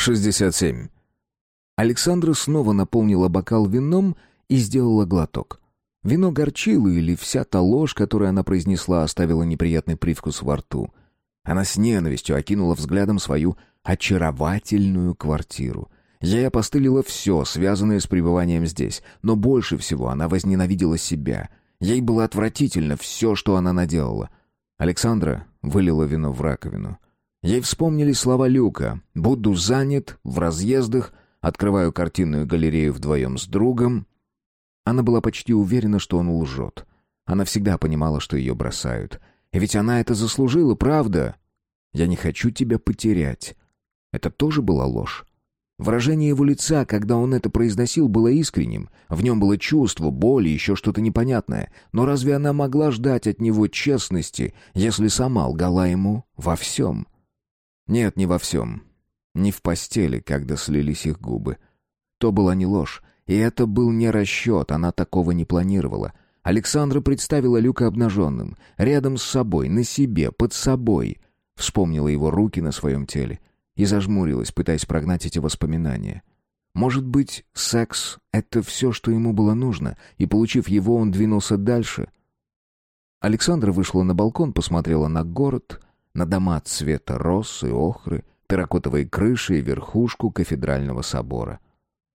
67. Александра снова наполнила бокал вином и сделала глоток. Вино горчило или вся та ложь, которую она произнесла, оставила неприятный привкус во рту. Она с ненавистью окинула взглядом свою очаровательную квартиру. Ей опостылило все, связанное с пребыванием здесь, но больше всего она возненавидела себя. Ей было отвратительно все, что она наделала. Александра вылила вино в раковину. Ей вспомнили слова Люка «Буду занят, в разъездах, открываю картинную галерею вдвоем с другом». Она была почти уверена, что он лжет. Она всегда понимала, что ее бросают. И ведь она это заслужила, правда? «Я не хочу тебя потерять». Это тоже была ложь. Выражение его лица, когда он это произносил, было искренним. В нем было чувство, боль и еще что-то непонятное. Но разве она могла ждать от него честности, если сама лгала ему во всем? Нет, не во всем. Не в постели, когда слились их губы. То была не ложь, и это был не расчет, она такого не планировала. Александра представила Люка обнаженным, рядом с собой, на себе, под собой. Вспомнила его руки на своем теле и зажмурилась, пытаясь прогнать эти воспоминания. Может быть, секс — это все, что ему было нужно, и, получив его, он двинулся дальше? Александра вышла на балкон, посмотрела на город — на дома цвета роз и охры, терракотовые крыши и верхушку кафедрального собора.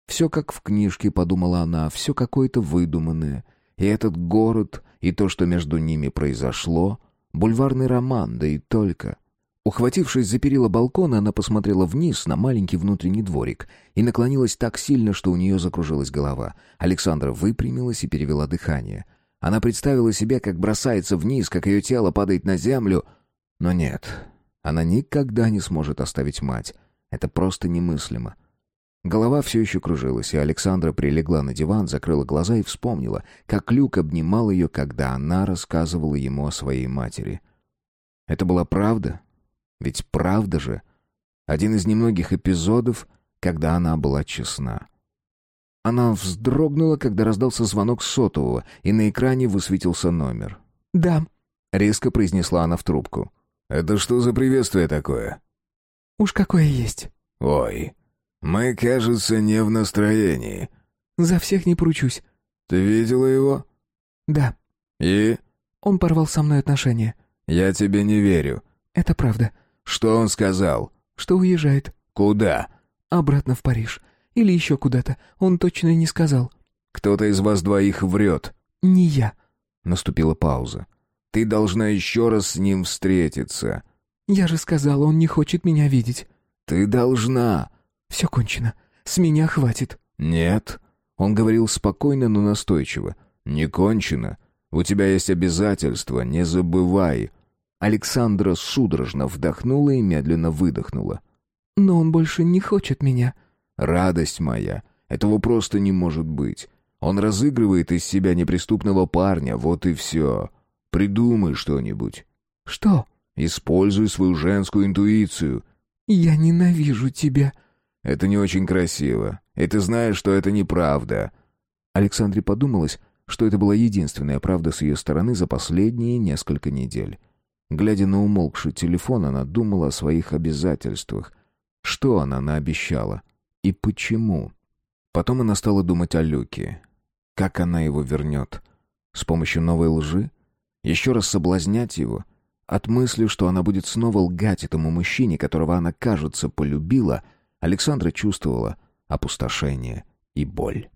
Все как в книжке, подумала она, все какое-то выдуманное. И этот город, и то, что между ними произошло, бульварный роман, да и только. Ухватившись за перила балкона, она посмотрела вниз на маленький внутренний дворик и наклонилась так сильно, что у нее закружилась голова. Александра выпрямилась и перевела дыхание. Она представила себе, как бросается вниз, как ее тело падает на землю — но нет, она никогда не сможет оставить мать. Это просто немыслимо. Голова все еще кружилась, и Александра прилегла на диван, закрыла глаза и вспомнила, как Люк обнимал ее, когда она рассказывала ему о своей матери. Это была правда? Ведь правда же? Один из немногих эпизодов, когда она была честна. Она вздрогнула, когда раздался звонок сотового, и на экране высветился номер. «Да», — резко произнесла она в трубку. «Это что за приветствие такое?» «Уж какое есть». «Ой, мы, кажется, не в настроении». «За всех не поручусь». «Ты видела его?» «Да». «И?» «Он порвал со мной отношения». «Я тебе не верю». «Это правда». «Что он сказал?» «Что уезжает». «Куда?» «Обратно в Париж. Или еще куда-то. Он точно не сказал». «Кто-то из вас двоих врет». «Не я». Наступила пауза. Ты должна еще раз с ним встретиться». «Я же сказала, он не хочет меня видеть». «Ты должна». «Все кончено. С меня хватит». «Нет». Он говорил спокойно, но настойчиво. «Не кончено. У тебя есть обязательства, не забывай». Александра судорожно вдохнула и медленно выдохнула. «Но он больше не хочет меня». «Радость моя, этого просто не может быть. Он разыгрывает из себя неприступного парня, вот и все. Придумай что-нибудь. Что? Используй свою женскую интуицию. Я ненавижу тебя. Это не очень красиво. И ты знаешь, что это неправда. Александре подумалось, что это была единственная правда с ее стороны за последние несколько недель. Глядя на умолкший телефон, она думала о своих обязательствах. Что она наобещала? И почему? Потом она стала думать о Люке. Как она его вернет? С помощью новой лжи? Еще раз соблазнять его? От мысли, что она будет снова лгать этому мужчине, которого она, кажется, полюбила, Александра чувствовала опустошение и боль.